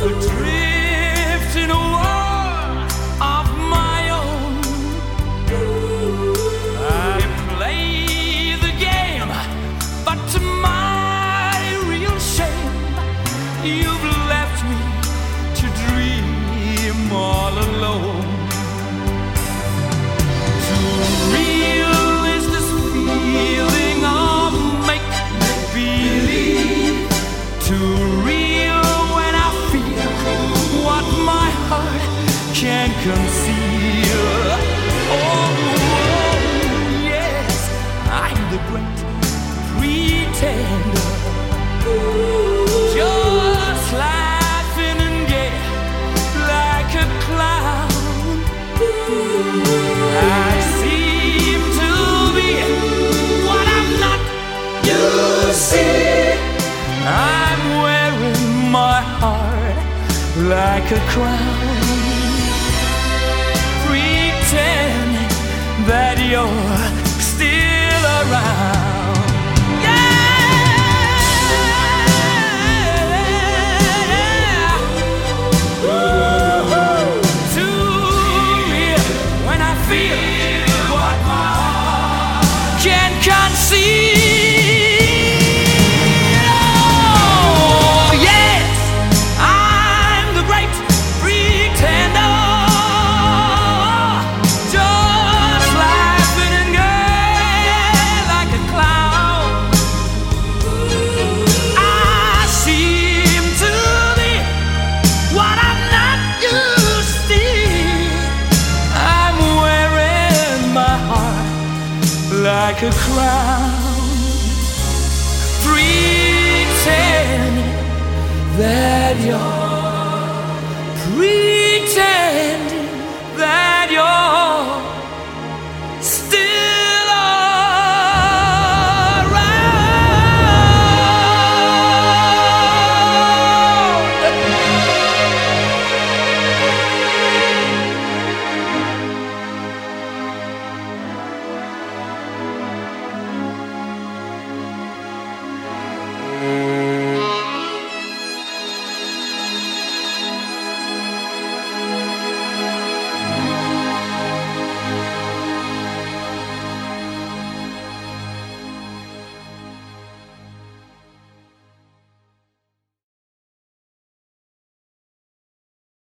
A tree. can conceal. Oh, yes, I'm the great pretender. Just laughing and gay like a clown. I seem to be what I'm not. You see, I'm wearing my heart like a crown. can't conceive. like a crown. Pretend that you're pretty.